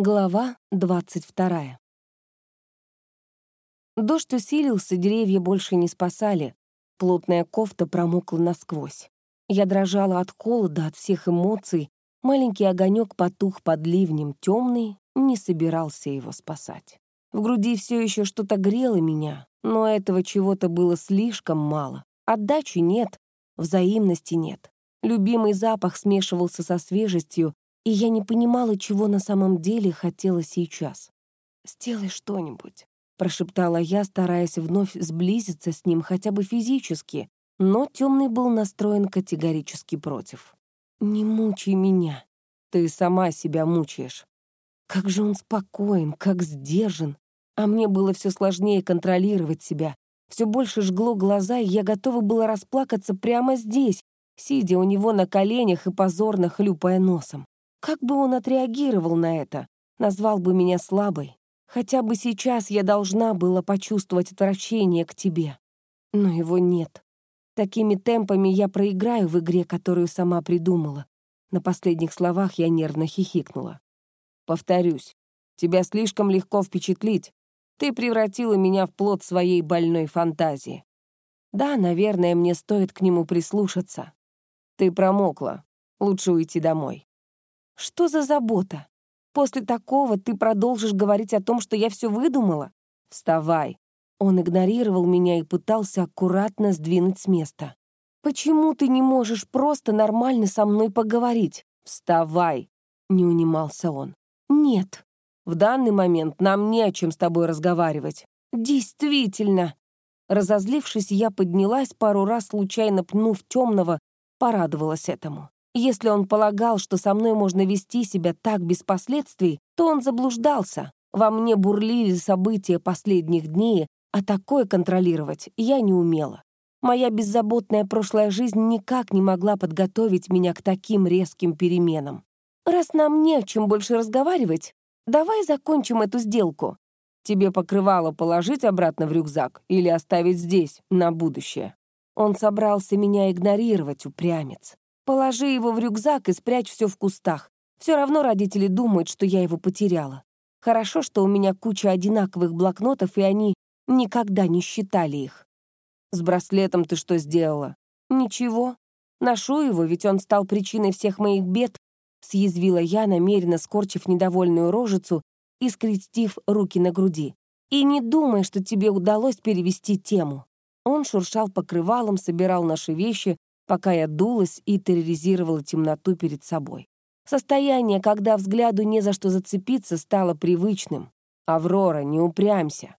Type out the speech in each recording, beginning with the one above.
Глава двадцать вторая. Дождь усилился, деревья больше не спасали. Плотная кофта промокла насквозь. Я дрожала от холода, от всех эмоций. Маленький огонек потух под ливнем, темный, не собирался его спасать. В груди все еще что-то грело меня, но этого чего-то было слишком мало. Отдачи нет, взаимности нет. Любимый запах смешивался со свежестью, и я не понимала, чего на самом деле хотела сейчас. «Сделай что-нибудь», — прошептала я, стараясь вновь сблизиться с ним хотя бы физически, но темный был настроен категорически против. «Не мучай меня. Ты сама себя мучаешь». Как же он спокоен, как сдержан. А мне было все сложнее контролировать себя. Все больше жгло глаза, и я готова была расплакаться прямо здесь, сидя у него на коленях и позорно хлюпая носом. Как бы он отреагировал на это? Назвал бы меня слабой? Хотя бы сейчас я должна была почувствовать отвращение к тебе. Но его нет. Такими темпами я проиграю в игре, которую сама придумала. На последних словах я нервно хихикнула. Повторюсь, тебя слишком легко впечатлить. Ты превратила меня в плод своей больной фантазии. Да, наверное, мне стоит к нему прислушаться. Ты промокла. Лучше уйти домой. Что за забота? После такого ты продолжишь говорить о том, что я все выдумала? Вставай. Он игнорировал меня и пытался аккуратно сдвинуть с места. Почему ты не можешь просто нормально со мной поговорить? Вставай, не унимался он. Нет. В данный момент нам не о чем с тобой разговаривать. Действительно. Разозлившись, я поднялась пару раз, случайно пнув темного, порадовалась этому. Если он полагал, что со мной можно вести себя так без последствий, то он заблуждался. Во мне бурлили события последних дней, а такое контролировать я не умела. Моя беззаботная прошлая жизнь никак не могла подготовить меня к таким резким переменам. Раз нам не о чем больше разговаривать, давай закончим эту сделку. Тебе покрывало положить обратно в рюкзак или оставить здесь, на будущее. Он собрался меня игнорировать, упрямец. Положи его в рюкзак и спрячь все в кустах. Все равно родители думают, что я его потеряла. Хорошо, что у меня куча одинаковых блокнотов, и они никогда не считали их. С браслетом ты что сделала? Ничего. Ношу его, ведь он стал причиной всех моих бед, съязвила я, намеренно скорчив недовольную рожицу и скрестив руки на груди. И не думай, что тебе удалось перевести тему. Он шуршал покрывалом, собирал наши вещи, пока я дулась и терроризировала темноту перед собой. Состояние, когда взгляду не за что зацепиться, стало привычным. «Аврора, не упрямься».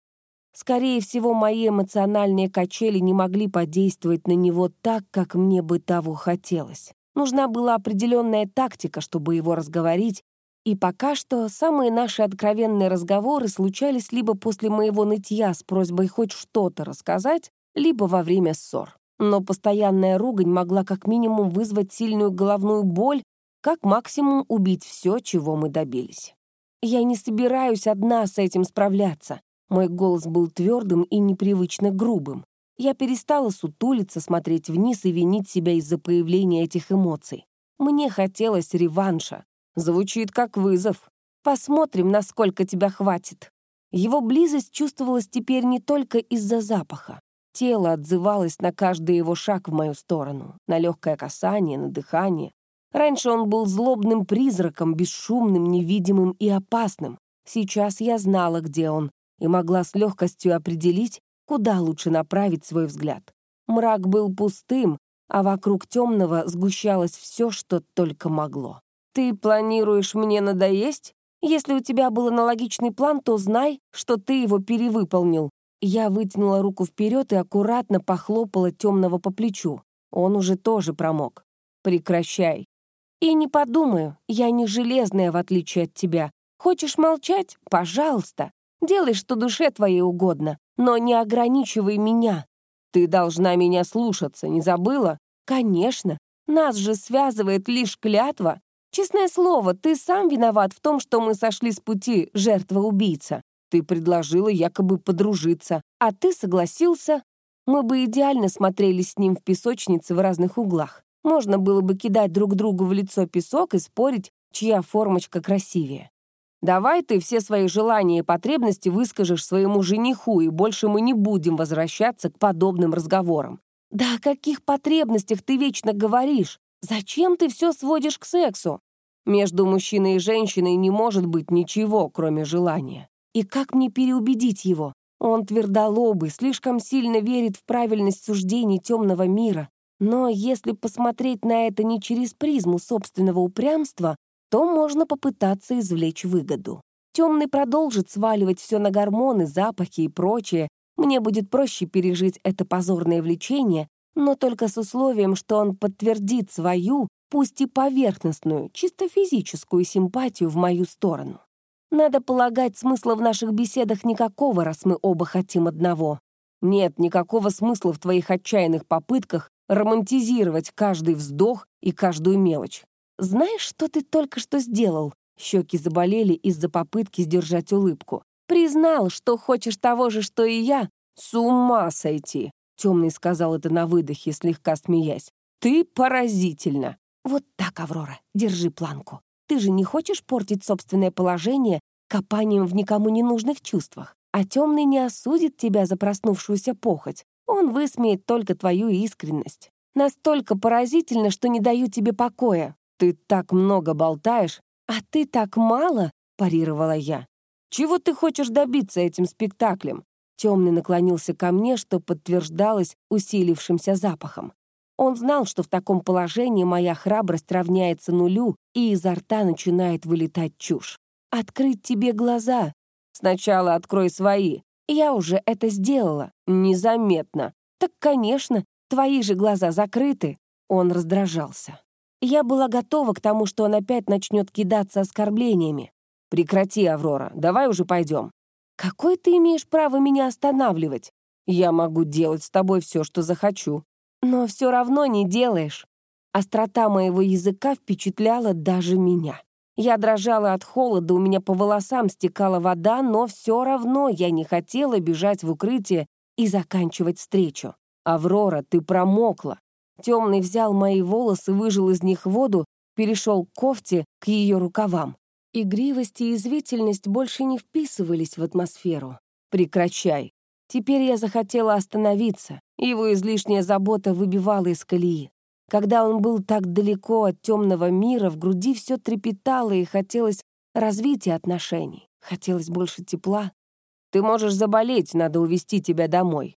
Скорее всего, мои эмоциональные качели не могли подействовать на него так, как мне бы того хотелось. Нужна была определенная тактика, чтобы его разговорить, и пока что самые наши откровенные разговоры случались либо после моего нытья с просьбой хоть что-то рассказать, либо во время ссор. Но постоянная ругань могла как минимум вызвать сильную головную боль, как максимум убить все, чего мы добились. Я не собираюсь одна с этим справляться. Мой голос был твердым и непривычно грубым. Я перестала сутулиться, смотреть вниз и винить себя из-за появления этих эмоций. Мне хотелось реванша. Звучит как вызов. Посмотрим, насколько тебя хватит. Его близость чувствовалась теперь не только из-за запаха. Тело отзывалось на каждый его шаг в мою сторону, на легкое касание, на дыхание. Раньше он был злобным призраком, бесшумным, невидимым и опасным. Сейчас я знала, где он, и могла с легкостью определить, куда лучше направить свой взгляд. Мрак был пустым, а вокруг темного сгущалось все, что только могло. «Ты планируешь мне надоесть? Если у тебя был аналогичный план, то знай, что ты его перевыполнил. Я вытянула руку вперед и аккуратно похлопала темного по плечу. Он уже тоже промок. «Прекращай». «И не подумаю, я не железная, в отличие от тебя. Хочешь молчать? Пожалуйста. Делай, что душе твоей угодно, но не ограничивай меня. Ты должна меня слушаться, не забыла? Конечно. Нас же связывает лишь клятва. Честное слово, ты сам виноват в том, что мы сошли с пути жертва-убийца. Ты предложила якобы подружиться, а ты согласился. Мы бы идеально смотрелись с ним в песочнице в разных углах. Можно было бы кидать друг другу в лицо песок и спорить, чья формочка красивее. Давай ты все свои желания и потребности выскажешь своему жениху, и больше мы не будем возвращаться к подобным разговорам. Да о каких потребностях ты вечно говоришь? Зачем ты все сводишь к сексу? Между мужчиной и женщиной не может быть ничего, кроме желания. И как мне переубедить его? Он твердолобый, слишком сильно верит в правильность суждений темного мира. Но если посмотреть на это не через призму собственного упрямства, то можно попытаться извлечь выгоду. Темный продолжит сваливать все на гормоны, запахи и прочее. Мне будет проще пережить это позорное влечение, но только с условием, что он подтвердит свою, пусть и поверхностную, чисто физическую симпатию в мою сторону. Надо полагать, смысла в наших беседах никакого, раз мы оба хотим одного. Нет никакого смысла в твоих отчаянных попытках романтизировать каждый вздох и каждую мелочь. «Знаешь, что ты только что сделал?» Щеки заболели из-за попытки сдержать улыбку. «Признал, что хочешь того же, что и я. С ума сойти!» Темный сказал это на выдохе, слегка смеясь. «Ты поразительно!» «Вот так, Аврора, держи планку. Ты же не хочешь портить собственное положение копанием в никому не нужных чувствах. А темный не осудит тебя за проснувшуюся похоть. Он высмеет только твою искренность. Настолько поразительно, что не даю тебе покоя. «Ты так много болтаешь, а ты так мало», — парировала я. «Чего ты хочешь добиться этим спектаклем?» Темный наклонился ко мне, что подтверждалось усилившимся запахом. Он знал, что в таком положении моя храбрость равняется нулю, и изо рта начинает вылетать чушь. «Открыть тебе глаза. Сначала открой свои. Я уже это сделала. Незаметно. Так, конечно, твои же глаза закрыты». Он раздражался. Я была готова к тому, что он опять начнет кидаться оскорблениями. «Прекрати, Аврора, давай уже пойдем». «Какое ты имеешь право меня останавливать? Я могу делать с тобой все, что захочу. Но все равно не делаешь». Острота моего языка впечатляла даже меня. Я дрожала от холода, у меня по волосам стекала вода, но все равно я не хотела бежать в укрытие и заканчивать встречу. «Аврора, ты промокла. Темный взял мои волосы, выжил из них воду, перешел к кофте, к ее рукавам. Игривость и извительность больше не вписывались в атмосферу. «Прекращай». Теперь я захотела остановиться. Его излишняя забота выбивала из колеи. Когда он был так далеко от темного мира, в груди все трепетало и хотелось развития отношений. Хотелось больше тепла. «Ты можешь заболеть, надо увезти тебя домой.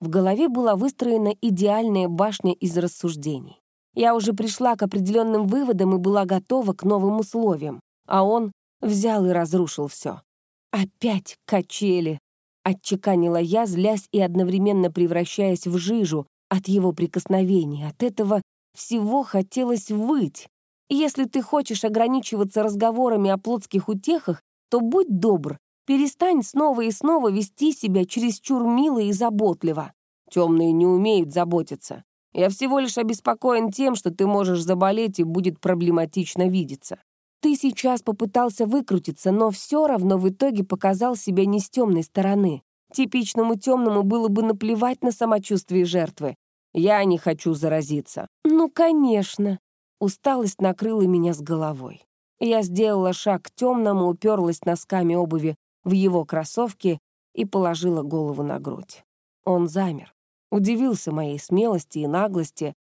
В голове была выстроена идеальная башня из рассуждений. Я уже пришла к определенным выводам и была готова к новым условиям, а он взял и разрушил все. «Опять качели!» — отчеканила я, злясь и одновременно превращаясь в жижу от его прикосновений. От этого всего хотелось выть. Если ты хочешь ограничиваться разговорами о плотских утехах, то будь добр, Перестань снова и снова вести себя чересчур мило и заботливо. Темные не умеют заботиться. Я всего лишь обеспокоен тем, что ты можешь заболеть и будет проблематично видеться. Ты сейчас попытался выкрутиться, но все равно в итоге показал себя не с темной стороны. Типичному темному было бы наплевать на самочувствие жертвы. Я не хочу заразиться. Ну, конечно. Усталость накрыла меня с головой. Я сделала шаг к темному, уперлась носками обуви в его кроссовки и положила голову на грудь. Он замер, удивился моей смелости и наглости,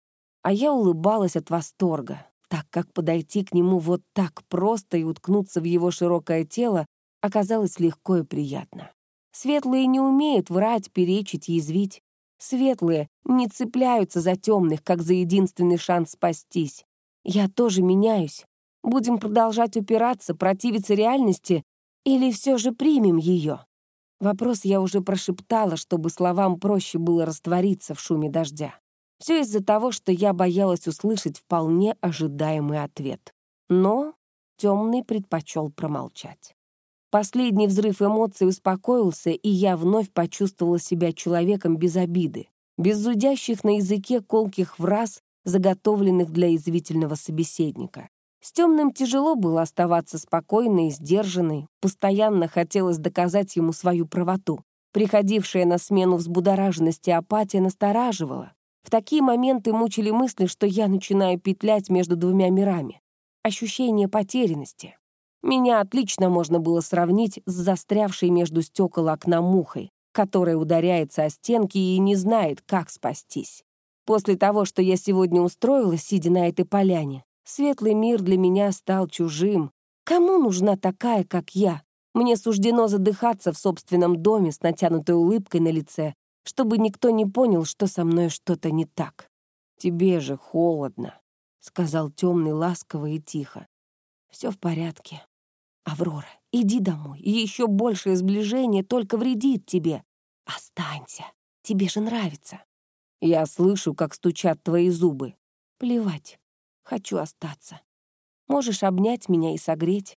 а я улыбалась от восторга, так как подойти к нему вот так просто и уткнуться в его широкое тело оказалось легко и приятно. Светлые не умеют врать, перечить, язвить. Светлые не цепляются за темных, как за единственный шанс спастись. Я тоже меняюсь. Будем продолжать упираться, противиться реальности или все же примем ее? Вопрос я уже прошептала, чтобы словам проще было раствориться в шуме дождя. Все из-за того, что я боялась услышать вполне ожидаемый ответ. Но темный предпочел промолчать. Последний взрыв эмоций успокоился, и я вновь почувствовала себя человеком без обиды, без зудящих на языке колких фраз, заготовленных для извительного собеседника. С темным тяжело было оставаться спокойной и сдержанной, постоянно хотелось доказать ему свою правоту. Приходившая на смену взбудораженности апатия настораживала. В такие моменты мучили мысли, что я начинаю петлять между двумя мирами. Ощущение потерянности. Меня отлично можно было сравнить с застрявшей между стекол окна мухой, которая ударяется о стенки и не знает, как спастись. После того, что я сегодня устроила, сидя на этой поляне, светлый мир для меня стал чужим. Кому нужна такая, как я? Мне суждено задыхаться в собственном доме с натянутой улыбкой на лице, чтобы никто не понял, что со мной что-то не так. «Тебе же холодно», — сказал темный ласково и тихо. «Все в порядке. Аврора, иди домой. Еще большее сближение только вредит тебе. Останься. Тебе же нравится. Я слышу, как стучат твои зубы. Плевать. Хочу остаться. Можешь обнять меня и согреть.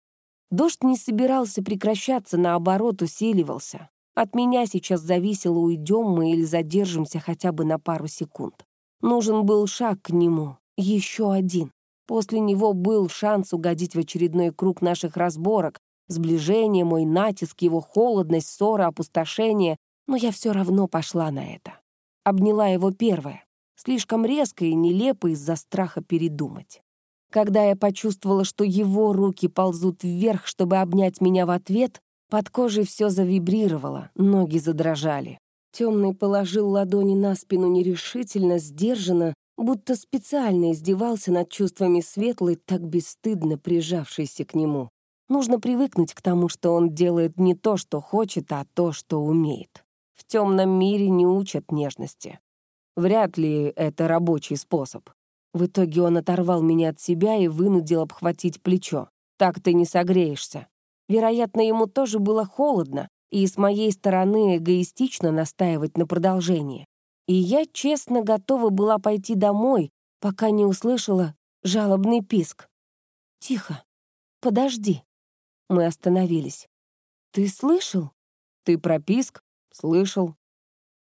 Дождь не собирался прекращаться, наоборот, усиливался. От меня сейчас зависело, уйдем мы или задержимся хотя бы на пару секунд. Нужен был шаг к нему, еще один. После него был шанс угодить в очередной круг наших разборок, сближение, мой натиск, его холодность, ссора, опустошение, но я все равно пошла на это. Обняла его первая, слишком резко и нелепо из-за страха передумать. Когда я почувствовала, что его руки ползут вверх, чтобы обнять меня в ответ, под кожей все завибрировало, ноги задрожали. Темный положил ладони на спину нерешительно, сдержанно, будто специально издевался над чувствами светлой, так бесстыдно прижавшейся к нему. Нужно привыкнуть к тому, что он делает не то, что хочет, а то, что умеет. В темном мире не учат нежности. Вряд ли это рабочий способ. В итоге он оторвал меня от себя и вынудил обхватить плечо. Так ты не согреешься. Вероятно, ему тоже было холодно, и с моей стороны эгоистично настаивать на продолжении. И я честно готова была пойти домой, пока не услышала жалобный писк. «Тихо, подожди». Мы остановились. «Ты слышал?» «Ты про писк?» «Слышал».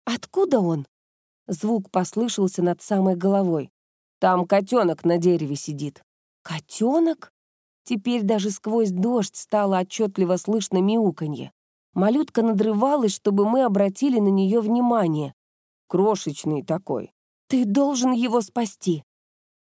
«Откуда он?» Звук послышался над самой головой. «Там котенок на дереве сидит». «Котенок?» Теперь даже сквозь дождь стало отчетливо слышно мяуканье. Малютка надрывалась, чтобы мы обратили на нее внимание. Крошечный такой. «Ты должен его спасти!»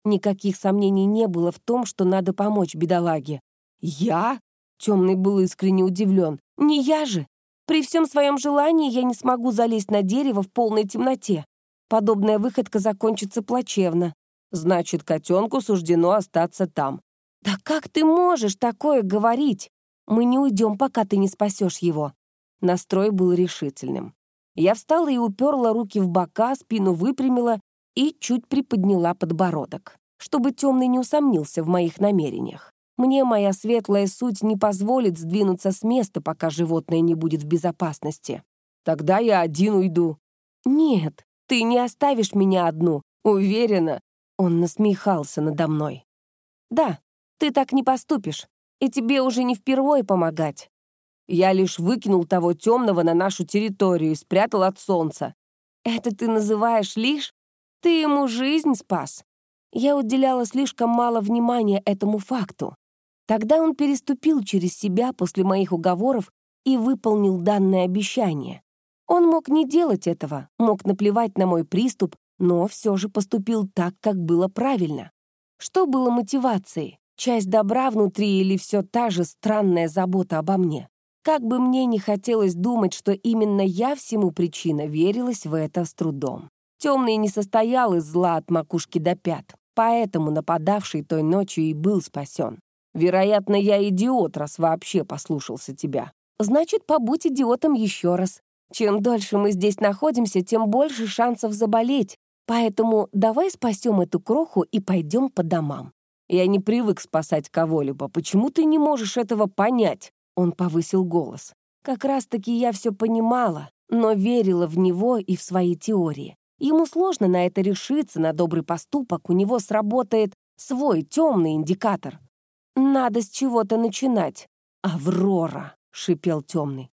Никаких сомнений не было в том, что надо помочь бедолаге. «Я?» — Темный был искренне удивлен. «Не я же! При всем своем желании я не смогу залезть на дерево в полной темноте. Подобная выходка закончится плачевно. Значит, котенку суждено остаться там. «Да как ты можешь такое говорить? Мы не уйдем, пока ты не спасешь его». Настрой был решительным. Я встала и уперла руки в бока, спину выпрямила и чуть приподняла подбородок, чтобы темный не усомнился в моих намерениях. Мне моя светлая суть не позволит сдвинуться с места, пока животное не будет в безопасности. Тогда я один уйду. Нет, ты не оставишь меня одну, уверена. Он насмехался надо мной. Да, ты так не поступишь, и тебе уже не впервой помогать. Я лишь выкинул того темного на нашу территорию и спрятал от солнца. Это ты называешь лишь? Ты ему жизнь спас. Я уделяла слишком мало внимания этому факту. Тогда он переступил через себя после моих уговоров и выполнил данное обещание. Он мог не делать этого, мог наплевать на мой приступ, но все же поступил так, как было правильно. Что было мотивацией? Часть добра внутри или все та же странная забота обо мне? Как бы мне не хотелось думать, что именно я всему причина, верилась в это с трудом. Темный не состоял из зла от макушки до пят, поэтому нападавший той ночью и был спасен. Вероятно, я идиот, раз вообще послушался тебя. Значит, побудь идиотом еще раз. Чем дольше мы здесь находимся, тем больше шансов заболеть. Поэтому давай спасем эту кроху и пойдем по домам. Я не привык спасать кого-либо. Почему ты не можешь этого понять?» Он повысил голос. «Как раз-таки я все понимала, но верила в него и в свои теории. Ему сложно на это решиться, на добрый поступок. У него сработает свой темный индикатор. Надо с чего-то начинать. «Аврора!» — шипел темный.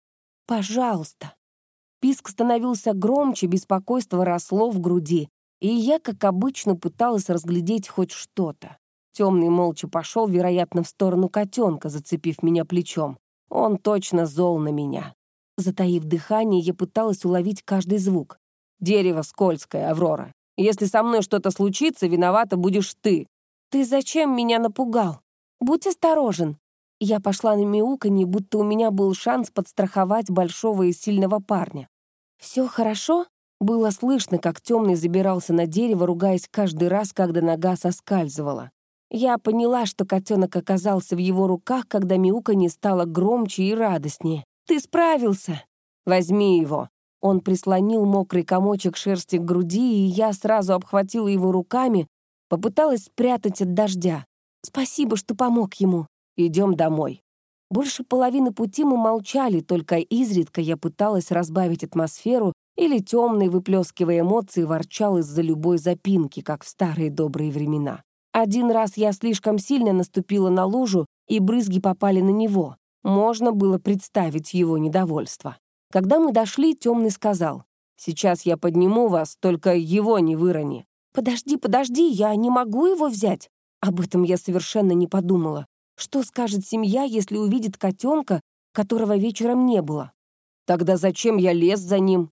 «Пожалуйста!» Писк становился громче, беспокойство росло в груди, и я, как обычно, пыталась разглядеть хоть что-то. Темный молча пошел, вероятно, в сторону котенка, зацепив меня плечом. Он точно зол на меня. Затаив дыхание, я пыталась уловить каждый звук. «Дерево скользкое, Аврора. Если со мной что-то случится, виновата будешь ты». «Ты зачем меня напугал? Будь осторожен». Я пошла на мяуканье, будто у меня был шанс подстраховать большого и сильного парня. «Все хорошо?» Было слышно, как темный забирался на дерево, ругаясь каждый раз, когда нога соскальзывала. Я поняла, что котенок оказался в его руках, когда мяуканье стало громче и радостнее. «Ты справился!» «Возьми его!» Он прислонил мокрый комочек шерсти к груди, и я сразу обхватила его руками, попыталась спрятать от дождя. «Спасибо, что помог ему. Идем домой». Больше половины пути мы молчали, только изредка я пыталась разбавить атмосферу или темный, выплескивая эмоции, ворчал из-за любой запинки, как в старые добрые времена. Один раз я слишком сильно наступила на лужу, и брызги попали на него. Можно было представить его недовольство. Когда мы дошли, темный сказал, «Сейчас я подниму вас, только его не вырони». «Подожди, подожди, я не могу его взять». Об этом я совершенно не подумала. Что скажет семья, если увидит котенка, которого вечером не было? Тогда зачем я лез за ним?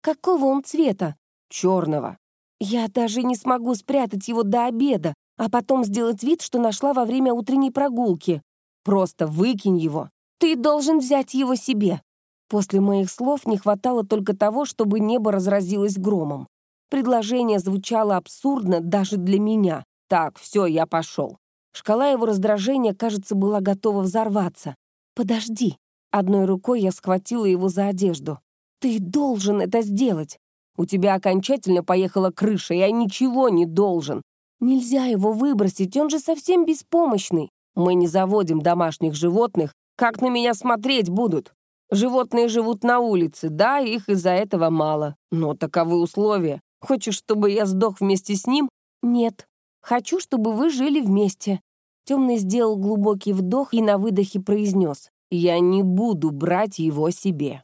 Какого он цвета? Черного. Я даже не смогу спрятать его до обеда, а потом сделать вид, что нашла во время утренней прогулки. Просто выкинь его. Ты должен взять его себе. После моих слов не хватало только того, чтобы небо разразилось громом. Предложение звучало абсурдно даже для меня. Так, все, я пошел. Шкала его раздражения, кажется, была готова взорваться. «Подожди!» Одной рукой я схватила его за одежду. «Ты должен это сделать! У тебя окончательно поехала крыша, я ничего не должен! Нельзя его выбросить, он же совсем беспомощный! Мы не заводим домашних животных, как на меня смотреть будут? Животные живут на улице, да, их из-за этого мало. Но таковы условия. Хочешь, чтобы я сдох вместе с ним? Нет, Хочу, чтобы вы жили вместе». Темный сделал глубокий вдох и на выдохе произнес. «Я не буду брать его себе».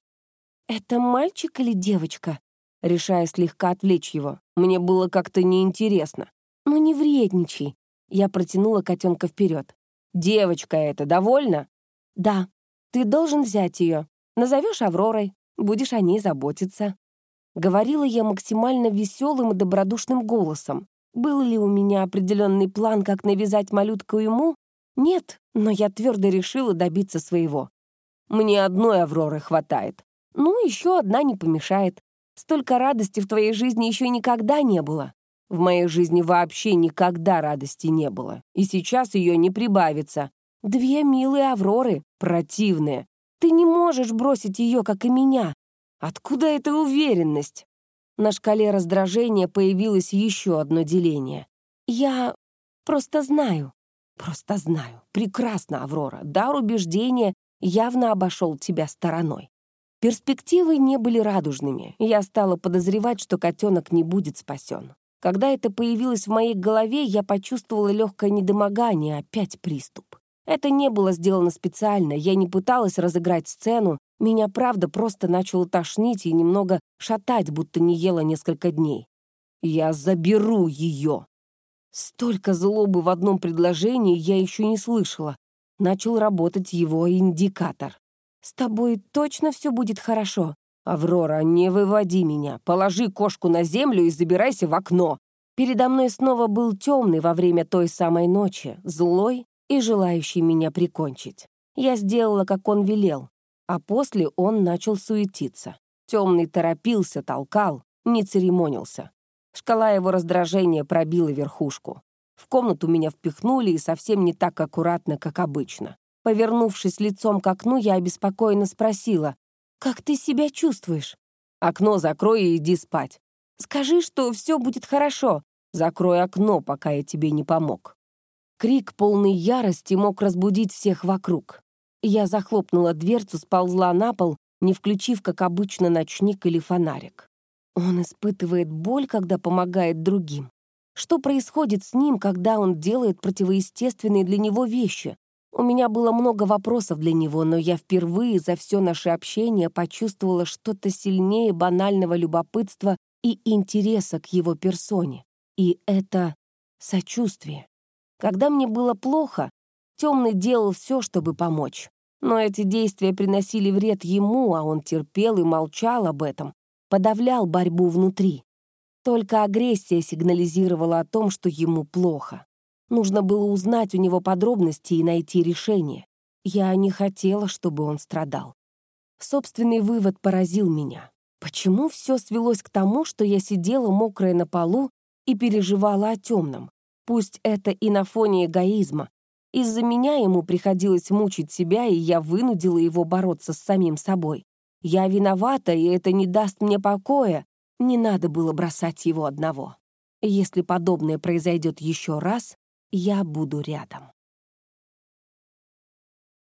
«Это мальчик или девочка?» Решая слегка отвлечь его. Мне было как-то неинтересно. «Ну не вредничай». Я протянула котенка вперед. «Девочка это, довольна?» «Да. Ты должен взять ее. Назовешь Авророй. Будешь о ней заботиться». Говорила я максимально веселым и добродушным голосом. Был ли у меня определенный план, как навязать малютку ему? Нет, но я твердо решила добиться своего. Мне одной Авроры хватает. Ну, еще одна не помешает. Столько радости в твоей жизни еще никогда не было. В моей жизни вообще никогда радости не было. И сейчас ее не прибавится. Две милые Авроры, противные. Ты не можешь бросить ее, как и меня. Откуда эта уверенность? На шкале раздражения появилось еще одно деление. «Я просто знаю, просто знаю. Прекрасно, Аврора. Дар убеждения явно обошел тебя стороной». Перспективы не были радужными. Я стала подозревать, что котенок не будет спасен. Когда это появилось в моей голове, я почувствовала легкое недомогание, опять приступ. Это не было сделано специально, я не пыталась разыграть сцену, меня, правда, просто начало тошнить и немного шатать, будто не ела несколько дней. «Я заберу ее!» Столько злобы в одном предложении я еще не слышала. Начал работать его индикатор. «С тобой точно все будет хорошо?» «Аврора, не выводи меня. Положи кошку на землю и забирайся в окно». Передо мной снова был темный во время той самой ночи, злой и желающий меня прикончить. Я сделала, как он велел, а после он начал суетиться. Темный торопился, толкал, не церемонился. Шкала его раздражения пробила верхушку. В комнату меня впихнули и совсем не так аккуратно, как обычно. Повернувшись лицом к окну, я обеспокоенно спросила, «Как ты себя чувствуешь?» «Окно закрой и иди спать». «Скажи, что все будет хорошо. Закрой окно, пока я тебе не помог». Крик полный ярости мог разбудить всех вокруг. Я захлопнула дверцу, сползла на пол, не включив, как обычно, ночник или фонарик. Он испытывает боль, когда помогает другим. Что происходит с ним, когда он делает противоестественные для него вещи? У меня было много вопросов для него, но я впервые за все наше общение почувствовала что-то сильнее банального любопытства и интереса к его персоне. И это сочувствие. Когда мне было плохо, Темный делал все, чтобы помочь. Но эти действия приносили вред ему, а он терпел и молчал об этом, подавлял борьбу внутри. Только агрессия сигнализировала о том, что ему плохо. Нужно было узнать у него подробности и найти решение. Я не хотела, чтобы он страдал. Собственный вывод поразил меня. Почему все свелось к тому, что я сидела мокрая на полу и переживала о темном? Пусть это и на фоне эгоизма. Из-за меня ему приходилось мучить себя, и я вынудила его бороться с самим собой. Я виновата, и это не даст мне покоя. Не надо было бросать его одного. Если подобное произойдет еще раз, я буду рядом.